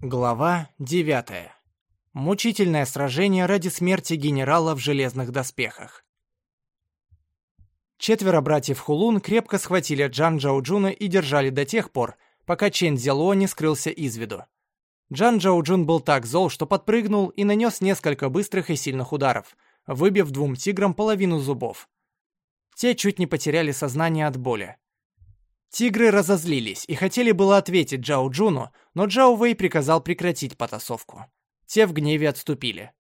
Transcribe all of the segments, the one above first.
Глава 9. Мучительное сражение ради смерти генерала в железных доспехах. Четверо братьев Хулун крепко схватили Джан Джаоджуна и держали до тех пор, пока Чен Зяло не скрылся из виду. Джан Джаоджун был так зол, что подпрыгнул и нанес несколько быстрых и сильных ударов, выбив двум тиграм половину зубов. Те чуть не потеряли сознание от боли. Тигры разозлились и хотели было ответить Джао Джуну, но Джао Вэй приказал прекратить потасовку. Те в гневе отступили.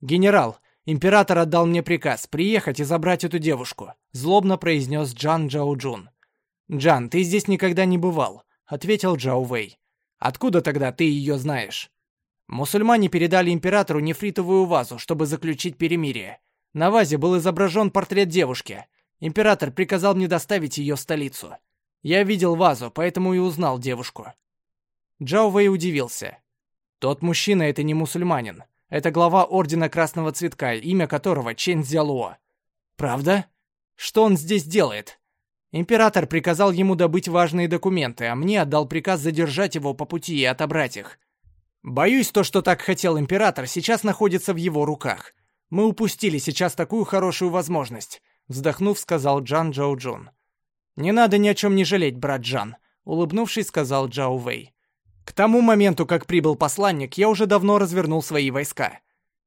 «Генерал, император отдал мне приказ приехать и забрать эту девушку», злобно произнес Джан Джао Джун. «Джан, ты здесь никогда не бывал», — ответил Джао Вэй. «Откуда тогда ты ее знаешь?» Мусульмане передали императору нефритовую вазу, чтобы заключить перемирие. На вазе был изображен портрет девушки. Император приказал мне доставить ее в столицу. Я видел вазу, поэтому и узнал девушку. Джао Вэй удивился. Тот мужчина — это не мусульманин. Это глава Ордена Красного Цветка, имя которого Чен Цзялуо. Правда? Что он здесь делает? Император приказал ему добыть важные документы, а мне отдал приказ задержать его по пути и отобрать их. Боюсь, то, что так хотел император, сейчас находится в его руках. Мы упустили сейчас такую хорошую возможность, вздохнув, сказал Джан Джоу Джун. «Не надо ни о чем не жалеть, брат Джан», — улыбнувшись, сказал Джао Вэй. «К тому моменту, как прибыл посланник, я уже давно развернул свои войска.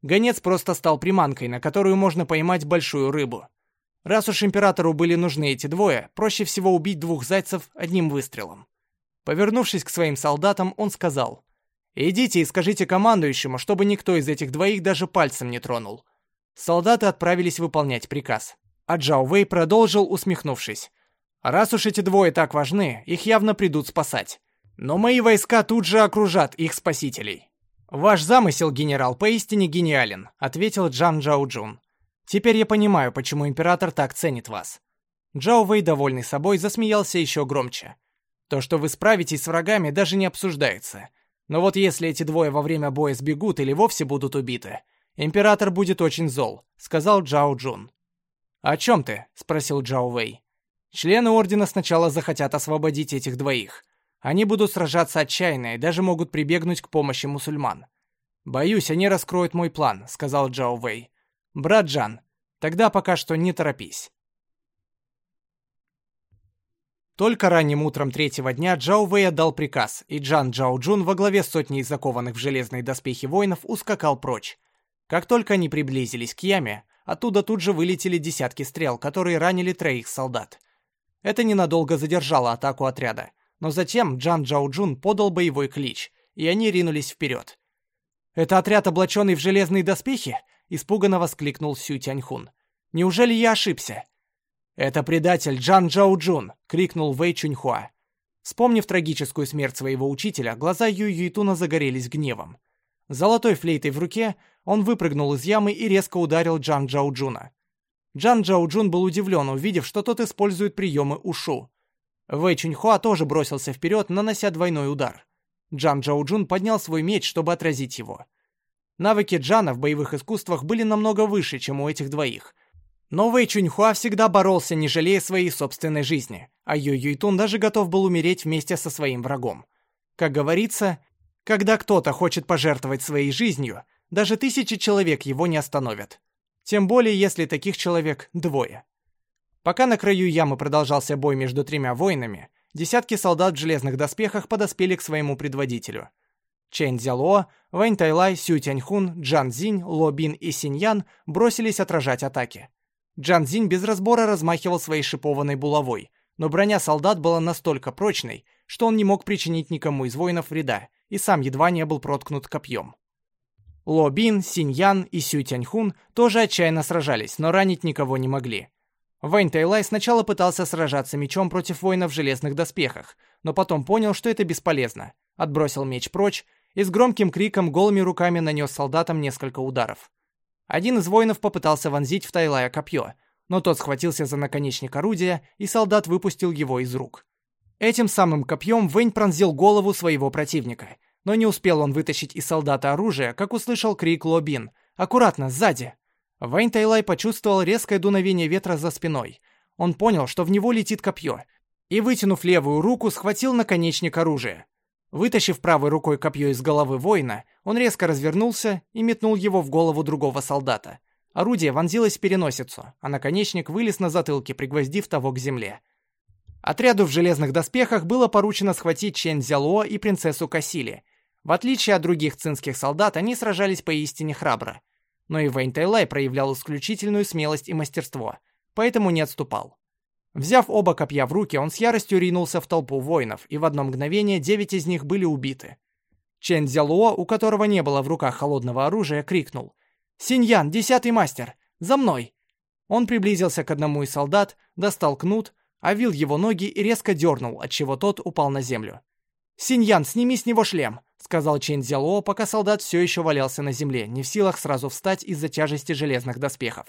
Гонец просто стал приманкой, на которую можно поймать большую рыбу. Раз уж императору были нужны эти двое, проще всего убить двух зайцев одним выстрелом». Повернувшись к своим солдатам, он сказал, «Идите и скажите командующему, чтобы никто из этих двоих даже пальцем не тронул». Солдаты отправились выполнять приказ. А Джао Вэй продолжил, усмехнувшись. Раз уж эти двое так важны, их явно придут спасать. Но мои войска тут же окружат их спасителей. «Ваш замысел, генерал, поистине гениален», — ответил Джан Джао Джун. «Теперь я понимаю, почему император так ценит вас». Джао Вэй, довольный собой, засмеялся еще громче. «То, что вы справитесь с врагами, даже не обсуждается. Но вот если эти двое во время боя сбегут или вовсе будут убиты, император будет очень зол», — сказал Джао Джун. «О чем ты?» — спросил Джао Вэй. Члены Ордена сначала захотят освободить этих двоих. Они будут сражаться отчаянно и даже могут прибегнуть к помощи мусульман. «Боюсь, они раскроют мой план», — сказал Джао Вэй. «Брат Джан, тогда пока что не торопись». Только ранним утром третьего дня Джао Вэй отдал приказ, и Джан Джао Джун во главе сотни закованных в железные доспехи воинов ускакал прочь. Как только они приблизились к яме, оттуда тут же вылетели десятки стрел, которые ранили троих солдат. Это ненадолго задержало атаку отряда, но затем Джан Джао Джун подал боевой клич, и они ринулись вперед. «Это отряд, облаченный в железные доспехи?» — испуганно воскликнул Сю Тяньхун. «Неужели я ошибся?» «Это предатель Джан Джао Джун!» — крикнул Вэй Чуньхуа. Вспомнив трагическую смерть своего учителя, глаза Ю Юйтуна загорелись гневом. Золотой флейтой в руке он выпрыгнул из ямы и резко ударил Джан Джао Джуна. Джан Джао Джун был удивлен, увидев, что тот использует приемы ушу. Вэй Чуньхуа тоже бросился вперед, нанося двойной удар. Джан Джао Джун поднял свой меч, чтобы отразить его. Навыки Джана в боевых искусствах были намного выше, чем у этих двоих. Но Вэй Чуньхуа всегда боролся, не жалея своей собственной жизни, а Ю Юйтун даже готов был умереть вместе со своим врагом. Как говорится, когда кто-то хочет пожертвовать своей жизнью, даже тысячи человек его не остановят. Тем более, если таких человек двое. Пока на краю ямы продолжался бой между тремя воинами, десятки солдат в железных доспехах подоспели к своему предводителю. Чэнь Цзяло, Вэнь Тайлай, Сю Тяньхун, Джан Зинь, Ло Бин и Синьян бросились отражать атаки. Джан Зинь без разбора размахивал своей шипованной булавой, но броня солдат была настолько прочной, что он не мог причинить никому из воинов вреда, и сам едва не был проткнут копьем. Ло Бин, Синьян и Сю Тяньхун тоже отчаянно сражались, но ранить никого не могли. Вэнь Тайлай сначала пытался сражаться мечом против воина в железных доспехах, но потом понял, что это бесполезно. Отбросил меч прочь и с громким криком голыми руками нанес солдатам несколько ударов. Один из воинов попытался вонзить в Тайлая копье, но тот схватился за наконечник орудия, и солдат выпустил его из рук. Этим самым копьем Вэнь пронзил голову своего противника — но не успел он вытащить из солдата оружие, как услышал крик Лобин. «Аккуратно, сзади!» Вейн Тайлай почувствовал резкое дуновение ветра за спиной. Он понял, что в него летит копье, и, вытянув левую руку, схватил наконечник оружия. Вытащив правой рукой копье из головы воина, он резко развернулся и метнул его в голову другого солдата. Орудие вонзилось в переносицу, а наконечник вылез на затылке, пригвоздив того к земле. Отряду в железных доспехах было поручено схватить Чен Зялуо и принцессу Касили. В отличие от других цинских солдат, они сражались поистине храбро. Но и Вэнь Тайлай проявлял исключительную смелость и мастерство, поэтому не отступал. Взяв оба копья в руки, он с яростью ринулся в толпу воинов, и в одно мгновение девять из них были убиты. Чен Дзялуо, у которого не было в руках холодного оружия, крикнул «Синьян, десятый мастер! За мной!» Он приблизился к одному из солдат, достал кнут, овил его ноги и резко дернул, отчего тот упал на землю. «Синьян, сними с него шлем!» — сказал Чен Дзялуо, пока солдат все еще валялся на земле, не в силах сразу встать из-за тяжести железных доспехов.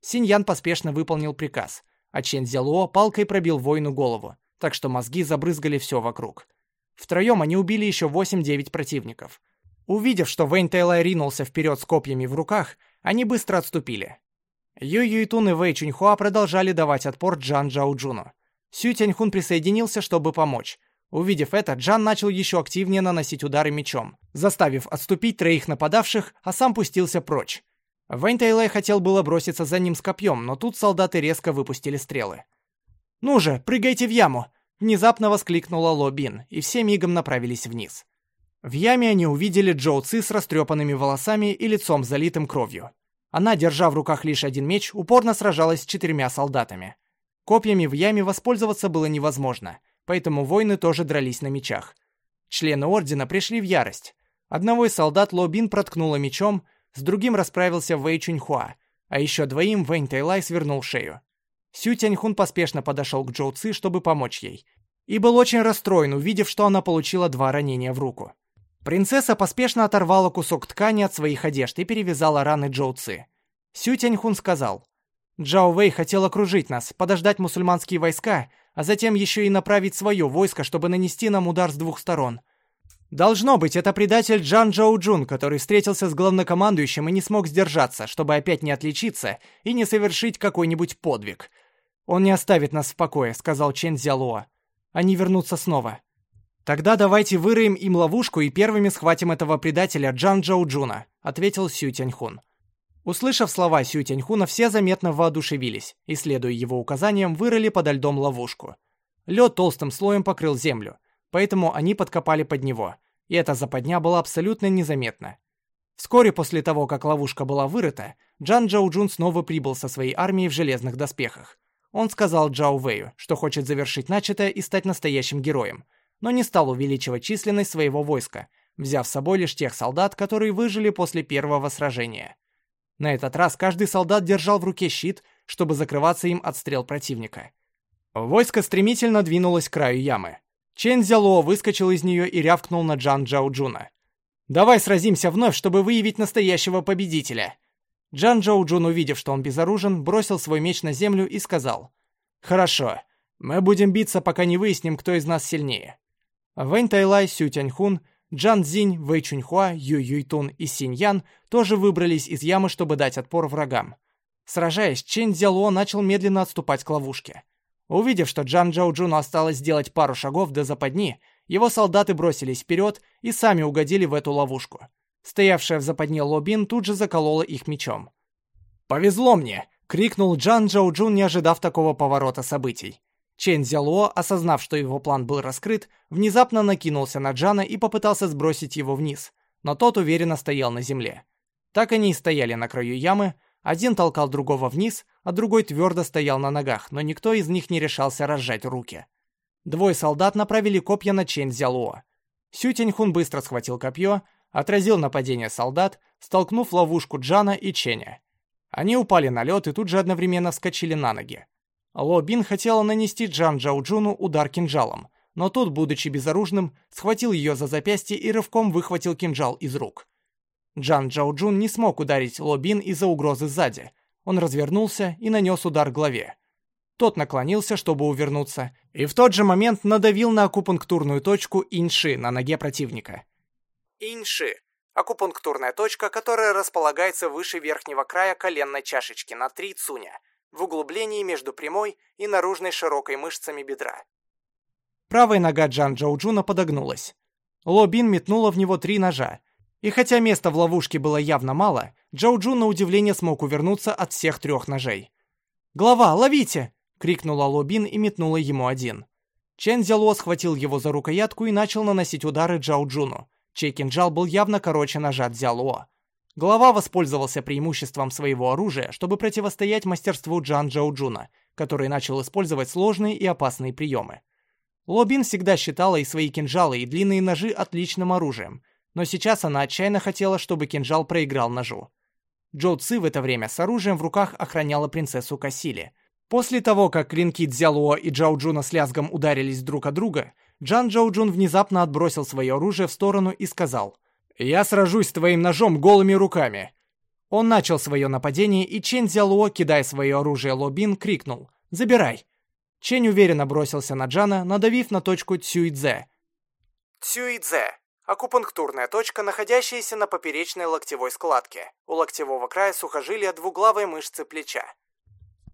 Синьян поспешно выполнил приказ — а Чен Зялуо палкой пробил воину голову, так что мозги забрызгали все вокруг. Втроем они убили еще 8-9 противников. Увидев, что Вэнь Тэйлай ринулся вперед с копьями в руках, они быстро отступили. Ю Юйтун и Вэй Чуньхуа продолжали давать отпор Джан Джаоджуну. Сю Тяньхун присоединился, чтобы помочь. Увидев это, Джан начал еще активнее наносить удары мечом, заставив отступить троих нападавших, а сам пустился прочь. Вэнь Тайлай хотел было броситься за ним с копьем, но тут солдаты резко выпустили стрелы. «Ну же, прыгайте в яму!» Внезапно воскликнула Ло Бин, и все мигом направились вниз. В яме они увидели Джоу Ци с растрепанными волосами и лицом залитым кровью. Она, держа в руках лишь один меч, упорно сражалась с четырьмя солдатами. Копьями в яме воспользоваться было невозможно, поэтому воины тоже дрались на мечах. Члены Ордена пришли в ярость. Одного из солдат Ло Бин проткнула мечом, с другим расправился Вэй Чуньхуа, а еще двоим Вэнь Тайлай свернул шею. Сю Тяньхун поспешно подошел к Джоу Ци, чтобы помочь ей. И был очень расстроен, увидев, что она получила два ранения в руку. Принцесса поспешно оторвала кусок ткани от своих одежд и перевязала раны Джоу Ци. Сю Тяньхун сказал, «Джао Вэй хотел окружить нас, подождать мусульманские войска, а затем еще и направить свое войско, чтобы нанести нам удар с двух сторон. Должно быть, это предатель Джан Джоу Джун, который встретился с главнокомандующим и не смог сдержаться, чтобы опять не отличиться и не совершить какой-нибудь подвиг. «Он не оставит нас в покое», — сказал Чен Зялуа. «Они вернутся снова». «Тогда давайте выроем им ловушку и первыми схватим этого предателя Джан Джоу Джуна», — ответил Сю Тяньхун. Услышав слова Сю Тяньхуна, все заметно воодушевились и, следуя его указаниям, вырыли подо льдом ловушку. Лед толстым слоем покрыл землю, поэтому они подкопали под него — и эта западня была абсолютно незаметна. Вскоре после того, как ловушка была вырыта, Джан Джоу Джун снова прибыл со своей армией в железных доспехах. Он сказал Джао Вэю, что хочет завершить начатое и стать настоящим героем, но не стал увеличивать численность своего войска, взяв с собой лишь тех солдат, которые выжили после первого сражения. На этот раз каждый солдат держал в руке щит, чтобы закрываться им от стрел противника. Войско стремительно двинулось к краю ямы. Чен Зяло выскочил из нее и рявкнул на Джан Джао Джуна. «Давай сразимся вновь, чтобы выявить настоящего победителя!» Джан Джоу Джун, увидев, что он безоружен, бросил свой меч на землю и сказал. «Хорошо. Мы будем биться, пока не выясним, кто из нас сильнее». Вэнь Тайлай, Сю Тяньхун, Джан Цзинь, Вэй Чуньхуа, Ю Юйтун и Синь Ян тоже выбрались из ямы, чтобы дать отпор врагам. Сражаясь, Чен Зяло начал медленно отступать к ловушке. Увидев, что Джан Джоу Джуну осталось сделать пару шагов до западни, его солдаты бросились вперед и сами угодили в эту ловушку. Стоявшая в западне Лобин тут же заколола их мечом. «Повезло мне!» — крикнул Джан Джоу Джун, не ожидав такого поворота событий. Чен Зялуо, осознав, что его план был раскрыт, внезапно накинулся на Джана и попытался сбросить его вниз, но тот уверенно стоял на земле. Так они и стояли на краю ямы, один толкал другого вниз, а другой твердо стоял на ногах, но никто из них не решался разжать руки. Двое солдат направили копья на Чэнь Зялуо. Сю Тяньхун быстро схватил копье, отразил нападение солдат, столкнув ловушку Джана и Ченя. Они упали на лед и тут же одновременно вскочили на ноги. Ло Бин хотела нанести Джан Джаоджуну удар кинжалом, но тот, будучи безоружным, схватил ее за запястье и рывком выхватил кинжал из рук. Джан Джаоджун не смог ударить Лобин из-за угрозы сзади. Он развернулся и нанес удар голове. Тот наклонился, чтобы увернуться, и в тот же момент надавил на акупунктурную точку Инши на ноге противника. Инши – акупунктурная точка, которая располагается выше верхнего края коленной чашечки на три цуня, в углублении между прямой и наружной широкой мышцами бедра. Правая нога Джан Джоуджуна подогнулась. Ло Бин метнула в него три ножа. И хотя места в ловушке было явно мало, Джоу Джун на удивление смог увернуться от всех трех ножей. «Глава, ловите!» — крикнула Ло Бин и метнула ему один. Чен Зяло схватил его за рукоятку и начал наносить удары Джао Джуну, чей кинжал был явно короче ножа Дзяло. Глава воспользовался преимуществом своего оружия, чтобы противостоять мастерству Джан Джао Джуна, который начал использовать сложные и опасные приемы. Лобин всегда считала и свои кинжалы, и длинные ножи отличным оружием, но сейчас она отчаянно хотела, чтобы кинжал проиграл ножу. Джоу Ци в это время с оружием в руках охраняла принцессу Кассили – После того, как клинки Цзялуо и Джао Джуна с лязгом ударились друг о друга, Джан Джао Джун внезапно отбросил свое оружие в сторону и сказал «Я сражусь с твоим ножом голыми руками». Он начал свое нападение, и Чен Цзялуо, кидая свое оружие Лобин, крикнул «Забирай!». Чень уверенно бросился на Джана, надавив на точку Цюйдзе. Цюйдзе – акупунктурная точка, находящаяся на поперечной локтевой складке, у локтевого края сухожилия двуглавой мышцы плеча.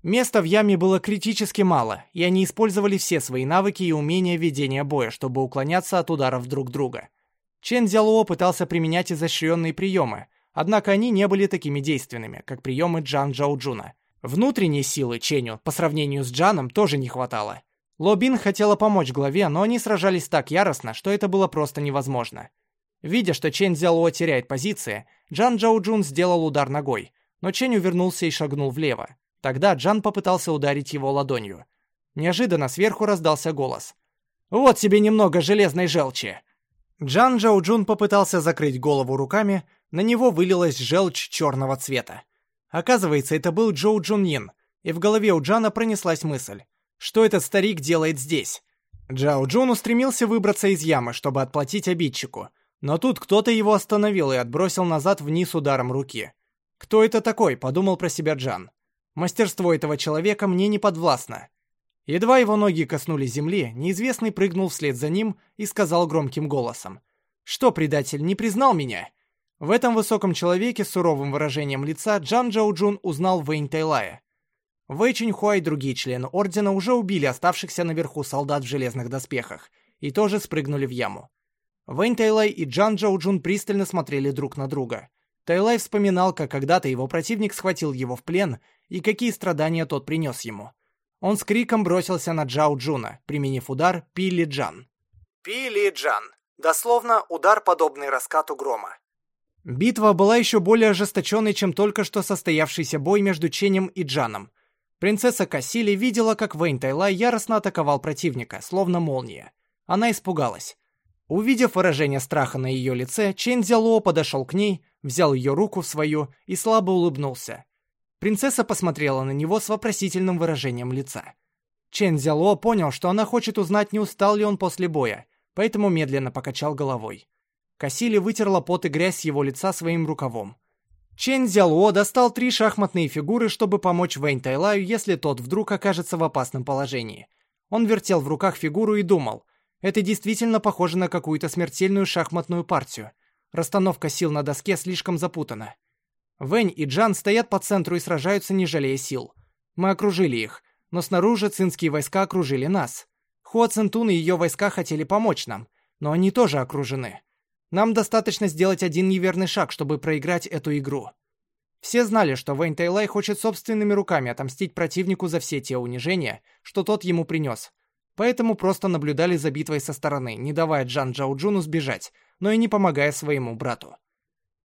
Места в яме было критически мало, и они использовали все свои навыки и умения ведения боя, чтобы уклоняться от ударов друг друга. Чен Дзялуо пытался применять изощренные приемы, однако они не были такими действенными, как приемы Джан Джаоджуна. Внутренней силы Ченю по сравнению с Джаном тоже не хватало. Лобин хотела помочь главе, но они сражались так яростно, что это было просто невозможно. Видя, что Чен Дзялуо теряет позиции, Джан Джаоджун сделал удар ногой, но Чень увернулся и шагнул влево. Тогда Джан попытался ударить его ладонью. Неожиданно сверху раздался голос. «Вот тебе немного железной желчи!» Джан Джао Джун попытался закрыть голову руками, на него вылилась желчь черного цвета. Оказывается, это был Джоу Джун Йин, и в голове у Джана пронеслась мысль. Что этот старик делает здесь? Джао Джун устремился выбраться из ямы, чтобы отплатить обидчику, но тут кто-то его остановил и отбросил назад вниз ударом руки. «Кто это такой?» — подумал про себя Джан. Мастерство этого человека мне не подвластно. Едва его ноги коснулись земли, неизвестный прыгнул вслед за ним и сказал громким голосом. «Что, предатель, не признал меня?» В этом высоком человеке с суровым выражением лица Джан Джао Джун узнал Вэнь Тайлая. Вэй Чиньхуа и другие члены Ордена уже убили оставшихся наверху солдат в железных доспехах и тоже спрыгнули в яму. Вэнь Тайлай и Джан Джао Джун пристально смотрели друг на друга. Тайлай вспоминал, как когда-то его противник схватил его в плен и какие страдания тот принес ему. Он с криком бросился на Джао Джуна, применив удар Пили Джан. Пили Джан. Дословно, удар, подобный раскату грома. Битва была еще более ожесточенной, чем только что состоявшийся бой между Ченем и Джаном. Принцесса Кассили видела, как Вэнь Тайлай яростно атаковал противника, словно молния. Она испугалась. Увидев выражение страха на ее лице, Чен Зяло подошел к ней, взял ее руку в свою и слабо улыбнулся. Принцесса посмотрела на него с вопросительным выражением лица. Чен Зяло понял, что она хочет узнать, не устал ли он после боя, поэтому медленно покачал головой. Касили вытерла пот и грязь с его лица своим рукавом. Чен Зяло достал три шахматные фигуры, чтобы помочь Вэнь Тайлаю, если тот вдруг окажется в опасном положении. Он вертел в руках фигуру и думал, это действительно похоже на какую-то смертельную шахматную партию. Расстановка сил на доске слишком запутана. Вэнь и Джан стоят по центру и сражаются, не жалея сил. Мы окружили их, но снаружи цинские войска окружили нас. Хуа Цинтун и ее войска хотели помочь нам, но они тоже окружены. Нам достаточно сделать один неверный шаг, чтобы проиграть эту игру. Все знали, что Вэнь Тайлай хочет собственными руками отомстить противнику за все те унижения, что тот ему принес. Поэтому просто наблюдали за битвой со стороны, не давая Джан Джаоджуну сбежать, но и не помогая своему брату.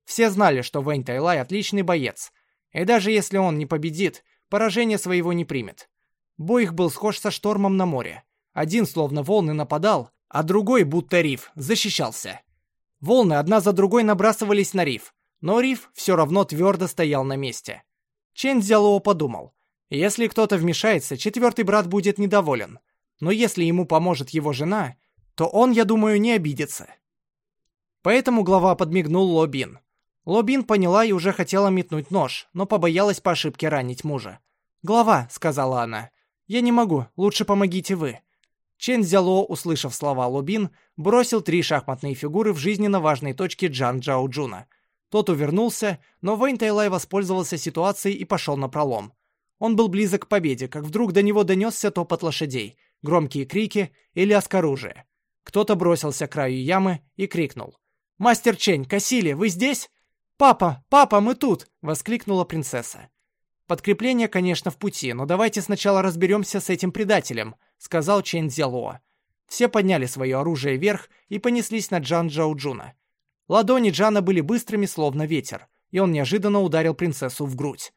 Все знали, что Вэнь Тайлай отличный боец, и даже если он не победит, поражение своего не примет. Бой их был схож со штормом на море. Один словно волны нападал, а другой, будто риф, защищался. Волны одна за другой набрасывались на риф, но риф все равно твердо стоял на месте. Чен Цзялоу подумал, если кто-то вмешается, четвертый брат будет недоволен. Но если ему поможет его жена, то он, я думаю, не обидится. Поэтому глава подмигнул Лобин. Лобин поняла и уже хотела метнуть нож, но побоялась по ошибке ранить мужа. «Глава», — сказала она, — «я не могу, лучше помогите вы». Чен Зяло, услышав слова Лобин, бросил три шахматные фигуры в жизненно важные точки Джан Джао Джуна. Тот увернулся, но Вэнь Тайлай воспользовался ситуацией и пошел напролом. Он был близок к победе, как вдруг до него донесся топот лошадей, громкие крики и лязг оружия. Кто-то бросился к краю ямы и крикнул. «Мастер Чень, Касили, вы здесь?» «Папа, папа, мы тут!» — воскликнула принцесса. «Подкрепление, конечно, в пути, но давайте сначала разберемся с этим предателем», — сказал Чэнь Цзялуо. Все подняли свое оружие вверх и понеслись на Джан Джаоджуна. Ладони Джана были быстрыми, словно ветер, и он неожиданно ударил принцессу в грудь.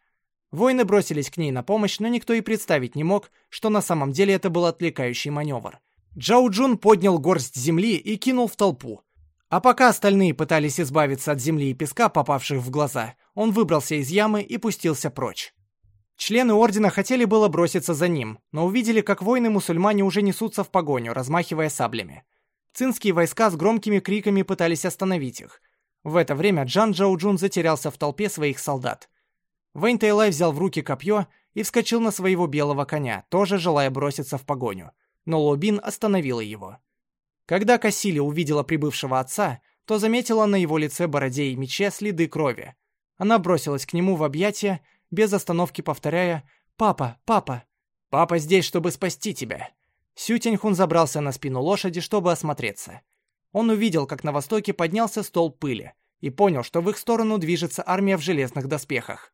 Воины бросились к ней на помощь, но никто и представить не мог, что на самом деле это был отвлекающий маневр. Джао Джун поднял горсть земли и кинул в толпу. А пока остальные пытались избавиться от земли и песка, попавших в глаза, он выбрался из ямы и пустился прочь. Члены ордена хотели было броситься за ним, но увидели, как воины-мусульмане уже несутся в погоню, размахивая саблями. Цинские войска с громкими криками пытались остановить их. В это время Джан Джаоджун затерялся в толпе своих солдат. Вэнь Тайлай взял в руки копье и вскочил на своего белого коня, тоже желая броситься в погоню. Но Лобин остановила его. Когда Кассили увидела прибывшего отца, то заметила на его лице, бороде и мече следы крови. Она бросилась к нему в объятия без остановки повторяя «Папа, папа!» «Папа здесь, чтобы спасти тебя!» Сю Тяньхун забрался на спину лошади, чтобы осмотреться. Он увидел, как на востоке поднялся стол пыли, и понял, что в их сторону движется армия в железных доспехах.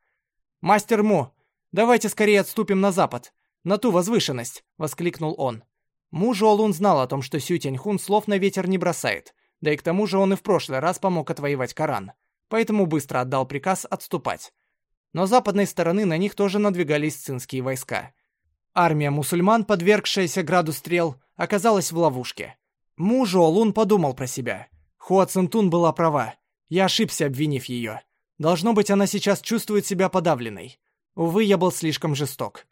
«Мастер Му, давайте скорее отступим на запад, на ту возвышенность!» — воскликнул он. Му Жолун знал о том, что Сю Тяньхун слов на ветер не бросает, да и к тому же он и в прошлый раз помог отвоевать Коран, поэтому быстро отдал приказ отступать но с западной стороны на них тоже надвигались цинские войска. Армия мусульман, подвергшаяся граду стрел, оказалась в ловушке. Му Жолун подумал про себя. Хуа Цинтун была права. Я ошибся, обвинив ее. Должно быть, она сейчас чувствует себя подавленной. Увы, я был слишком жесток.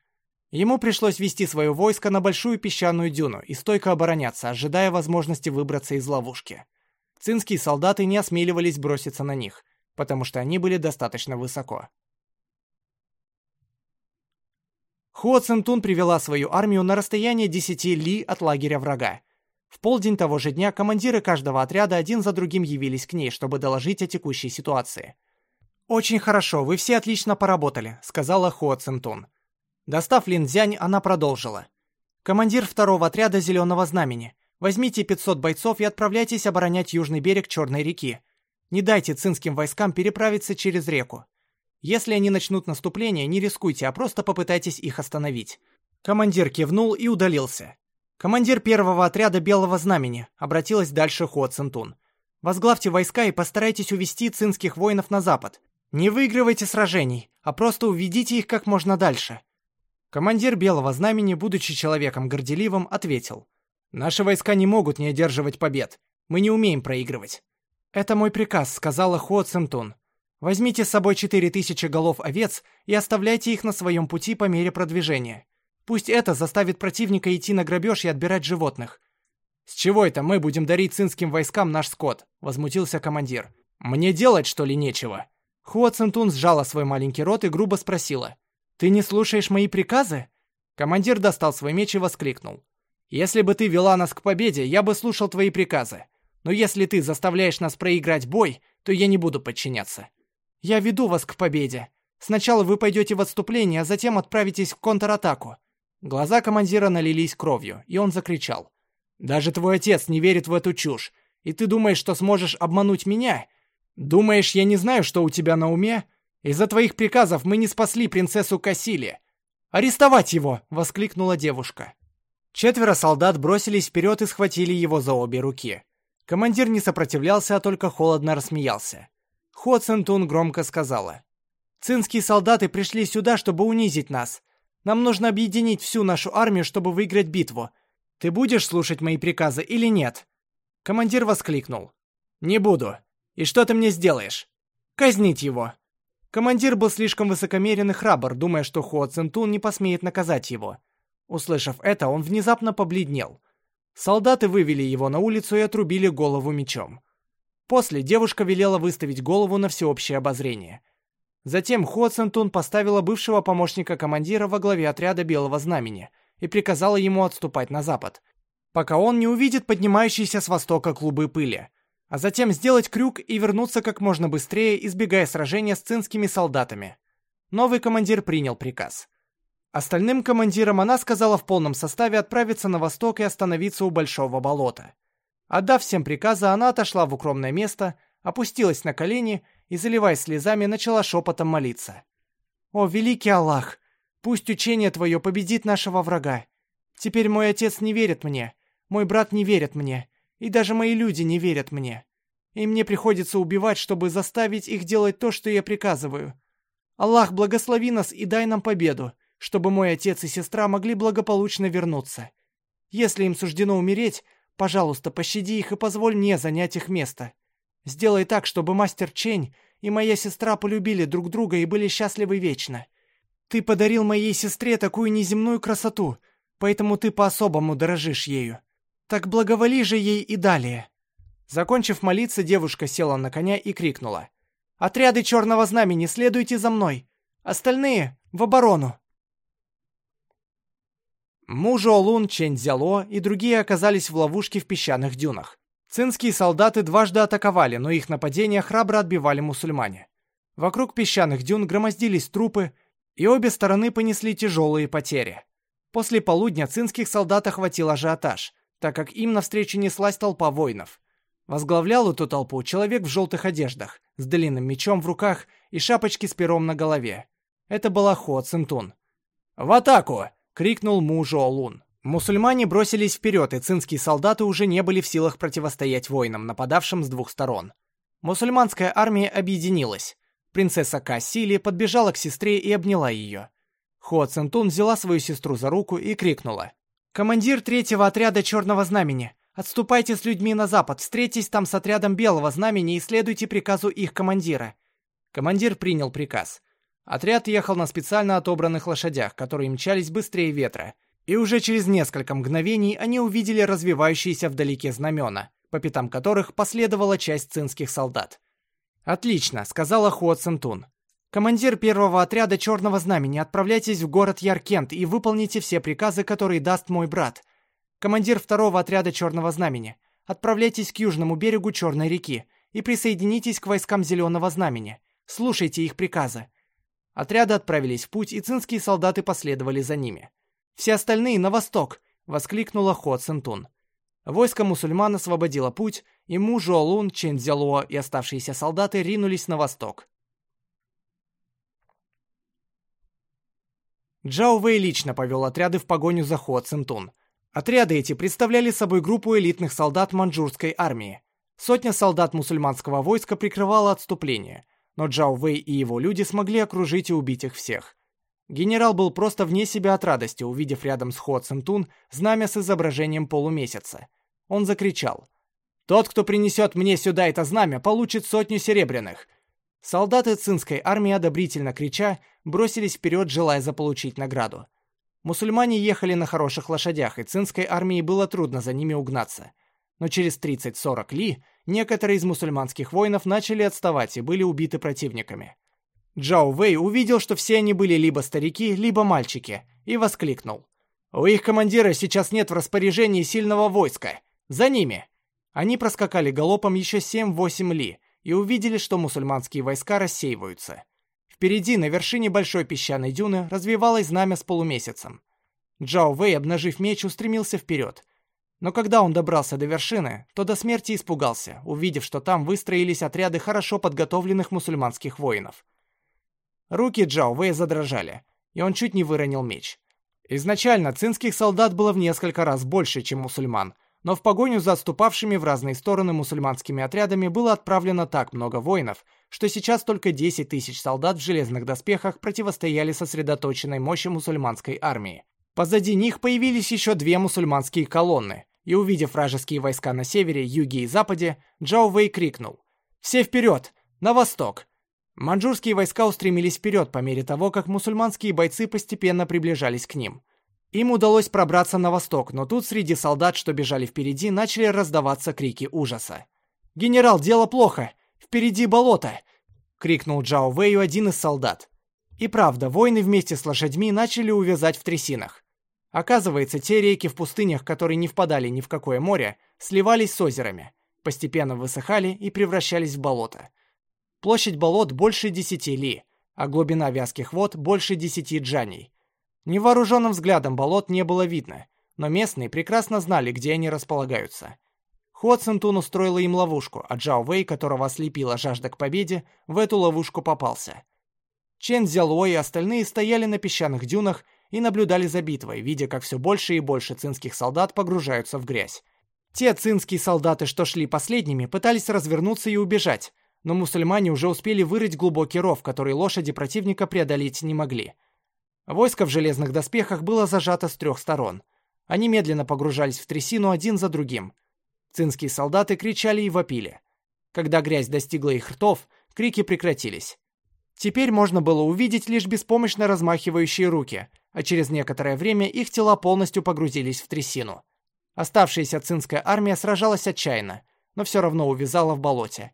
Ему пришлось вести свое войско на большую песчаную дюну и стойко обороняться, ожидая возможности выбраться из ловушки. Цинские солдаты не осмеливались броситься на них, потому что они были достаточно высоко. Хуо Центун привела свою армию на расстояние 10 ли от лагеря врага. В полдень того же дня командиры каждого отряда один за другим явились к ней, чтобы доложить о текущей ситуации. «Очень хорошо, вы все отлично поработали», — сказала Хуо Центун. Достав линзянь, она продолжила. «Командир второго отряда Зеленого Знамени, возьмите 500 бойцов и отправляйтесь оборонять южный берег Черной реки. Не дайте цинским войскам переправиться через реку. Если они начнут наступление, не рискуйте, а просто попытайтесь их остановить. Командир кивнул и удалился. Командир первого отряда Белого Знамени обратилась дальше Хуо Цинтун. Возглавьте войска и постарайтесь увести цинских воинов на запад. Не выигрывайте сражений, а просто уведите их как можно дальше. Командир Белого Знамени, будучи человеком горделивым, ответил. «Наши войска не могут не одерживать побед. Мы не умеем проигрывать». «Это мой приказ», — сказала Хуо Цинтун. Возьмите с собой 4000 голов овец и оставляйте их на своем пути по мере продвижения. Пусть это заставит противника идти на грабеж и отбирать животных. «С чего это мы будем дарить цинским войскам наш скот?» — возмутился командир. «Мне делать, что ли, нечего?» Хуа Цинтун сжала свой маленький рот и грубо спросила. «Ты не слушаешь мои приказы?» Командир достал свой меч и воскликнул. «Если бы ты вела нас к победе, я бы слушал твои приказы. Но если ты заставляешь нас проиграть бой, то я не буду подчиняться. Я веду вас к победе. Сначала вы пойдете в отступление, а затем отправитесь в контратаку». Глаза командира налились кровью, и он закричал. «Даже твой отец не верит в эту чушь. И ты думаешь, что сможешь обмануть меня? Думаешь, я не знаю, что у тебя на уме? Из-за твоих приказов мы не спасли принцессу Кассили. «Арестовать его!» — воскликнула девушка. Четверо солдат бросились вперед и схватили его за обе руки. Командир не сопротивлялся, а только холодно рассмеялся. Хо Центун громко сказала. «Цинские солдаты пришли сюда, чтобы унизить нас. Нам нужно объединить всю нашу армию, чтобы выиграть битву. Ты будешь слушать мои приказы или нет?» Командир воскликнул. «Не буду. И что ты мне сделаешь?» «Казнить его». Командир был слишком высокомерен и храбр, думая, что Хуо Центун не посмеет наказать его. Услышав это, он внезапно побледнел. Солдаты вывели его на улицу и отрубили голову мечом. После девушка велела выставить голову на всеобщее обозрение. Затем Ходсентун поставила бывшего помощника командира во главе отряда Белого Знамени и приказала ему отступать на запад, пока он не увидит поднимающиеся с востока клубы пыли, а затем сделать крюк и вернуться как можно быстрее, избегая сражения с цинскими солдатами. Новый командир принял приказ. Остальным командирам она сказала в полном составе отправиться на восток и остановиться у Большого болота. Отдав всем приказы, она отошла в укромное место, опустилась на колени и, заливаясь слезами, начала шепотом молиться. «О, великий Аллах! Пусть учение твое победит нашего врага. Теперь мой отец не верит мне, мой брат не верит мне, и даже мои люди не верят мне. И мне приходится убивать, чтобы заставить их делать то, что я приказываю. Аллах, благослови нас и дай нам победу, чтобы мой отец и сестра могли благополучно вернуться. Если им суждено умереть, пожалуйста, пощади их и позволь мне занять их место. Сделай так, чтобы мастер Чень и моя сестра полюбили друг друга и были счастливы вечно. Ты подарил моей сестре такую неземную красоту, поэтому ты по-особому дорожишь ею. Так благоволи же ей и далее». Закончив молиться, девушка села на коня и крикнула. «Отряды Черного Знамени, следуйте за мной! Остальные — в оборону!» Мужо Лун, Чэнь Цзяло и другие оказались в ловушке в песчаных дюнах. Цинские солдаты дважды атаковали, но их нападения храбро отбивали мусульмане. Вокруг песчаных дюн громоздились трупы, и обе стороны понесли тяжелые потери. После полудня цинских солдат охватил ажиотаж, так как им навстречу неслась толпа воинов. Возглавлял эту толпу человек в желтых одеждах, с длинным мечом в руках и шапочки с пером на голове. Это была Хо Цинтун. «В атаку!» — крикнул мужу Олун. Мусульмане бросились вперед, и цинские солдаты уже не были в силах противостоять воинам, нападавшим с двух сторон. Мусульманская армия объединилась. Принцесса Кассили подбежала к сестре и обняла ее. Хо Центун взяла свою сестру за руку и крикнула. «Командир третьего отряда Черного Знамени, отступайте с людьми на запад, встретитесь там с отрядом Белого Знамени и следуйте приказу их командира». Командир принял приказ. Отряд ехал на специально отобранных лошадях, которые мчались быстрее ветра, и уже через несколько мгновений они увидели развивающиеся вдалеке знамена, по пятам которых последовала часть цинских солдат. «Отлично», — сказала Хуо Центун. «Командир первого отряда Черного Знамени, отправляйтесь в город Яркент и выполните все приказы, которые даст мой брат. Командир второго отряда Черного Знамени, отправляйтесь к южному берегу Черной реки и присоединитесь к войскам Зеленого Знамени. Слушайте их приказы». Отряды отправились в путь, и цинские солдаты последовали за ними. Все остальные на восток!» — воскликнула Хо Центун. Войско мусульман освободило путь, и Му Жуолун, Чен Цзялуо и оставшиеся солдаты ринулись на восток. Джао Вэй лично повел отряды в погоню за Хо Центун. Отряды эти представляли собой группу элитных солдат маньчжурской армии. Сотня солдат мусульманского войска прикрывала отступление, но Джао Вэй и его люди смогли окружить и убить их всех. Генерал был просто вне себя от радости, увидев рядом с Хо Центун знамя с изображением полумесяца. Он закричал. «Тот, кто принесет мне сюда это знамя, получит сотню серебряных!» Солдаты цинской армии, одобрительно крича, бросились вперед, желая заполучить награду. Мусульмане ехали на хороших лошадях, и цинской армии было трудно за ними угнаться. Но через 30-40 ли некоторые из мусульманских воинов начали отставать и были убиты противниками. Джао Вэй увидел, что все они были либо старики, либо мальчики, и воскликнул. «У их командира сейчас нет в распоряжении сильного войска. За ними!» Они проскакали галопом еще 7-8 ли и увидели, что мусульманские войска рассеиваются. Впереди, на вершине большой песчаной дюны, развивалось знамя с полумесяцем. Джао Вэй, обнажив меч, устремился вперед. Но когда он добрался до вершины, то до смерти испугался, увидев, что там выстроились отряды хорошо подготовленных мусульманских воинов. Руки Джао Вэя задрожали, и он чуть не выронил меч. Изначально цинских солдат было в несколько раз больше, чем мусульман, но в погоню за отступавшими в разные стороны мусульманскими отрядами было отправлено так много воинов, что сейчас только 10 тысяч солдат в железных доспехах противостояли сосредоточенной мощи мусульманской армии. Позади них появились еще две мусульманские колонны, и увидев вражеские войска на севере, юге и западе, Джао Вэй крикнул «Все вперед! На восток! Маньчжурские войска устремились вперед по мере того, как мусульманские бойцы постепенно приближались к ним. Им удалось пробраться на восток, но тут среди солдат, что бежали впереди, начали раздаваться крики ужаса. «Генерал, дело плохо! Впереди болото!» — крикнул Джао Вэю один из солдат. И правда, воины вместе с лошадьми начали увязать в трясинах. Оказывается, те реки в пустынях, которые не впадали ни в какое море, сливались с озерами, постепенно высыхали и превращались в болото. Площадь болот больше 10 ли, а глубина вязких вод больше 10 джаней. Невооруженным взглядом болот не было видно, но местные прекрасно знали, где они располагаются. Хуа Цинтун устроила им ловушку, а Джао Вэй, которого ослепила жажда к победе, в эту ловушку попался. Чен Зялуо и остальные стояли на песчаных дюнах и наблюдали за битвой, видя, как все больше и больше цинских солдат погружаются в грязь. Те цинские солдаты, что шли последними, пытались развернуться и убежать, но мусульмане уже успели вырыть глубокий ров, который лошади противника преодолеть не могли. Войско в железных доспехах было зажато с трех сторон. Они медленно погружались в трясину один за другим. Цинские солдаты кричали и вопили. Когда грязь достигла их ртов, крики прекратились. Теперь можно было увидеть лишь беспомощно размахивающие руки, а через некоторое время их тела полностью погрузились в трясину. Оставшаяся цинская армия сражалась отчаянно, но все равно увязала в болоте.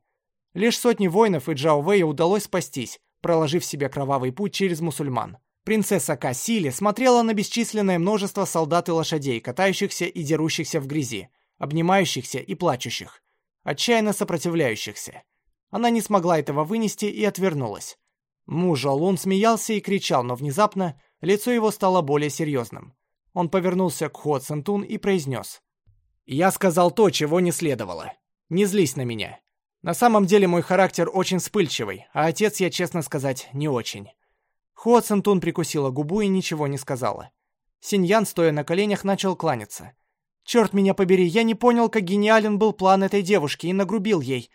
Лишь сотни воинов и Джао Вэя удалось спастись, проложив себе кровавый путь через мусульман. Принцесса Касили смотрела на бесчисленное множество солдат и лошадей, катающихся и дерущихся в грязи, обнимающихся и плачущих, отчаянно сопротивляющихся. Она не смогла этого вынести и отвернулась. Муж Олун смеялся и кричал, но внезапно лицо его стало более серьезным. Он повернулся к Хуо Центун и произнес. «Я сказал то, чего не следовало. Не злись на меня. На самом деле мой характер очень вспыльчивый, а отец, я честно сказать, не очень». Центун прикусила губу и ничего не сказала. Синьян, стоя на коленях, начал кланяться. «Черт меня побери, я не понял, как гениален был план этой девушки и нагрубил ей.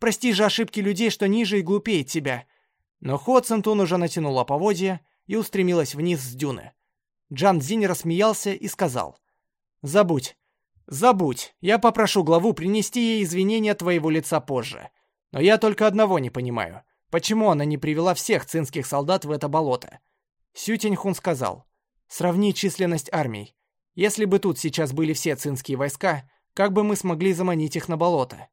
Прости же ошибки людей, что ниже и глупее тебя». Но Центун уже натянула поводья и устремилась вниз с дюны. Джан Цзинь рассмеялся и сказал. «Забудь. Забудь. Я попрошу главу принести ей извинения твоего лица позже. Но я только одного не понимаю. Почему она не привела всех цинских солдат в это болото?» Сю сказал. «Сравни численность армий. Если бы тут сейчас были все цинские войска, как бы мы смогли заманить их на болото?»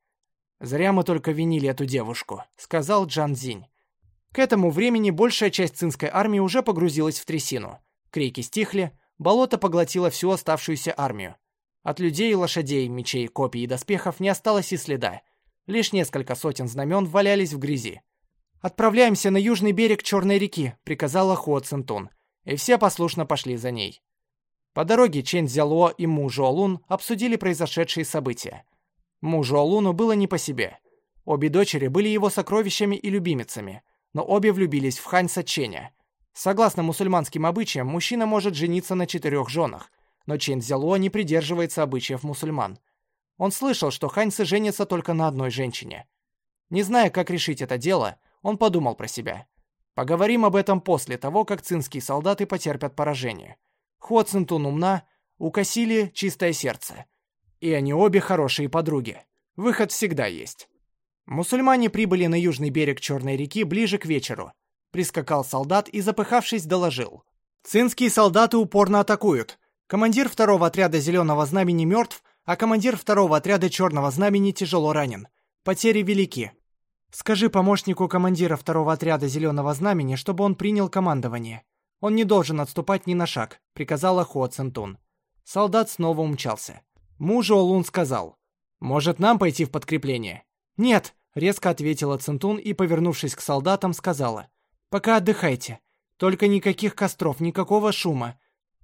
«Зря мы только винили эту девушку», — сказал Джан Зинь. К этому времени большая часть цинской армии уже погрузилась в трясину. Крики стихли, болото поглотило всю оставшуюся армию. От людей, лошадей, мечей, копий и доспехов не осталось и следа. Лишь несколько сотен знамен валялись в грязи. «Отправляемся на южный берег Черной реки», — приказала Хуо Цинтун, и все послушно пошли за ней. По дороге Чен Цзяло и Му Жуолун обсудили произошедшие события. Му Жуолуну было не по себе. Обе дочери были его сокровищами и любимицами, но обе влюбились в Ханьса Ченя. Согласно мусульманским обычаям, мужчина может жениться на четырех женах, но Чен Цзяло не придерживается обычаев мусульман. Он слышал, что ханьцы женятся только на одной женщине. Не зная, как решить это дело, он подумал про себя. Поговорим об этом после того, как цинские солдаты потерпят поражение. Хуо Цинтун умна, у Касили чистое сердце. И они обе хорошие подруги. Выход всегда есть. Мусульмане прибыли на южный берег Черной реки ближе к вечеру. Прискакал солдат и, запыхавшись, доложил. «Цинские солдаты упорно атакуют. Командир второго отряда Зеленого Знамени мертв, а командир второго отряда Черного Знамени тяжело ранен. Потери велики. Скажи помощнику командира второго отряда Зеленого Знамени, чтобы он принял командование. Он не должен отступать ни на шаг», — приказала Хуо Центун. Солдат снова умчался. Мужу Олун сказал, «Может, нам пойти в подкрепление?» «Нет», — резко ответила Центун и, повернувшись к солдатам, сказала, «Пока отдыхайте. Только никаких костров, никакого шума».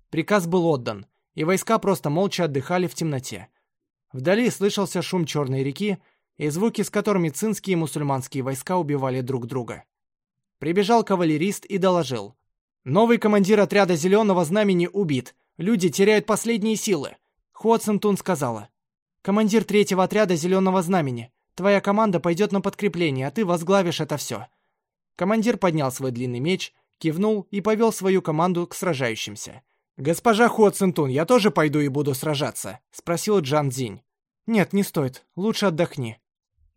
Приказ был отдан, и войска просто молча отдыхали в темноте. Вдали слышался шум Черной реки и звуки, с которыми цинские и мусульманские войска убивали друг друга. Прибежал кавалерист и доложил. Новый командир отряда Зеленого Знамени убит. Люди теряют последние силы. Хуо Цинтун сказала. Командир третьего отряда Зеленого Знамени. Твоя команда пойдет на подкрепление, а ты возглавишь это все. Командир поднял свой длинный меч, кивнул и повел свою команду к сражающимся. «Госпожа Хуо Цинтун, я тоже пойду и буду сражаться?» — спросил Джан Цзинь. «Нет, не стоит. Лучше отдохни».